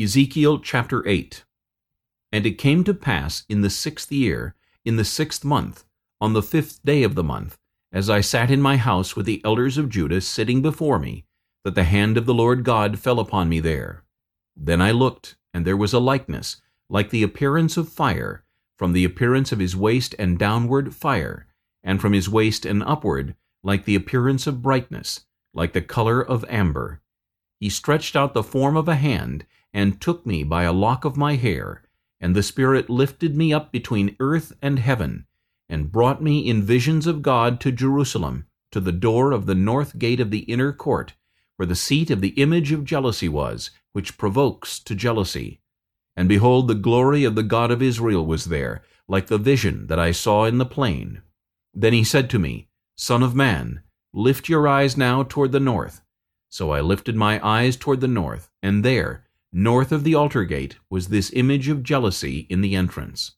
Ezekiel chapter 8 And it came to pass in the sixth year, in the sixth month, on the fifth day of the month, as I sat in my house with the elders of Judah sitting before me, that the hand of the Lord God fell upon me there. Then I looked, and there was a likeness, like the appearance of fire, from the appearance of his waist and downward fire, and from his waist and upward, like the appearance of brightness, like the color of amber. He stretched out the form of a hand, and took me by a lock of my hair, and the Spirit lifted me up between earth and heaven, and brought me in visions of God to Jerusalem, to the door of the north gate of the inner court, where the seat of the image of jealousy was, which provokes to jealousy. And behold, the glory of the God of Israel was there, like the vision that I saw in the plain. Then he said to me, Son of man, lift your eyes now toward the north. So I lifted my eyes toward the north, and there, North of the altar gate was this image of jealousy in the entrance.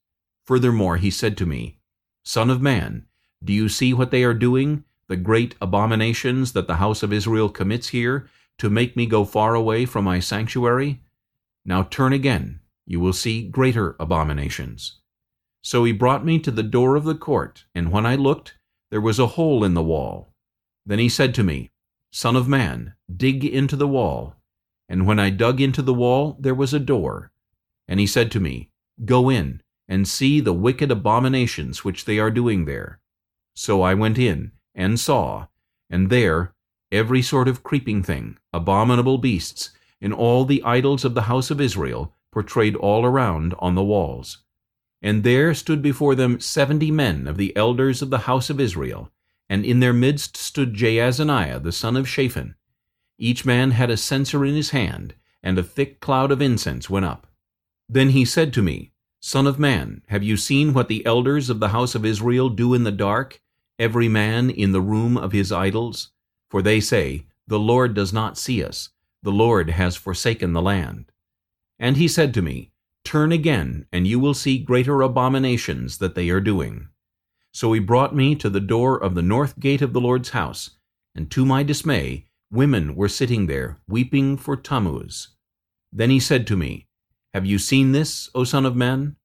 Furthermore he said to me, Son of man, do you see what they are doing, the great abominations that the house of Israel commits here, to make me go far away from my sanctuary? Now turn again, you will see greater abominations. So he brought me to the door of the court, and when I looked, there was a hole in the wall. Then he said to me, Son of man, dig into the wall, and when I dug into the wall, there was a door. And he said to me, Go in, and see the wicked abominations which they are doing there. So I went in, and saw, and there every sort of creeping thing, abominable beasts, and all the idols of the house of Israel, portrayed all around on the walls. And there stood before them seventy men of the elders of the house of Israel, and in their midst stood Jaazaniah the son of Shaphan, each man had a censer in his hand, and a thick cloud of incense went up. Then he said to me, Son of man, have you seen what the elders of the house of Israel do in the dark, every man in the room of his idols? For they say, The Lord does not see us, the Lord has forsaken the land. And he said to me, Turn again, and you will see greater abominations that they are doing. So he brought me to the door of the north gate of the Lord's house, and to my dismay Women were sitting there, weeping for Tammuz. Then he said to me, Have you seen this, O son of man?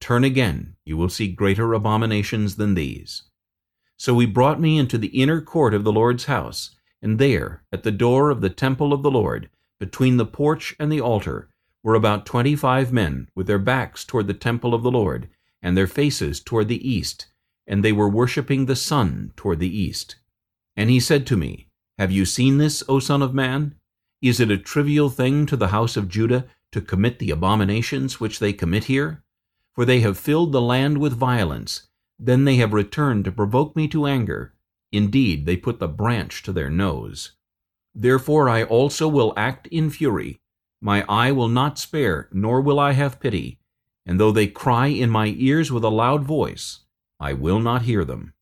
Turn again, you will see greater abominations than these. So he brought me into the inner court of the Lord's house, and there, at the door of the temple of the Lord, between the porch and the altar, were about twenty-five men, with their backs toward the temple of the Lord, and their faces toward the east, and they were worshipping the sun toward the east. And he said to me, have you seen this, O Son of Man? Is it a trivial thing to the house of Judah to commit the abominations which they commit here? For they have filled the land with violence. Then they have returned to provoke me to anger. Indeed, they put the branch to their nose. Therefore I also will act in fury. My eye will not spare, nor will I have pity. And though they cry in my ears with a loud voice, I will not hear them.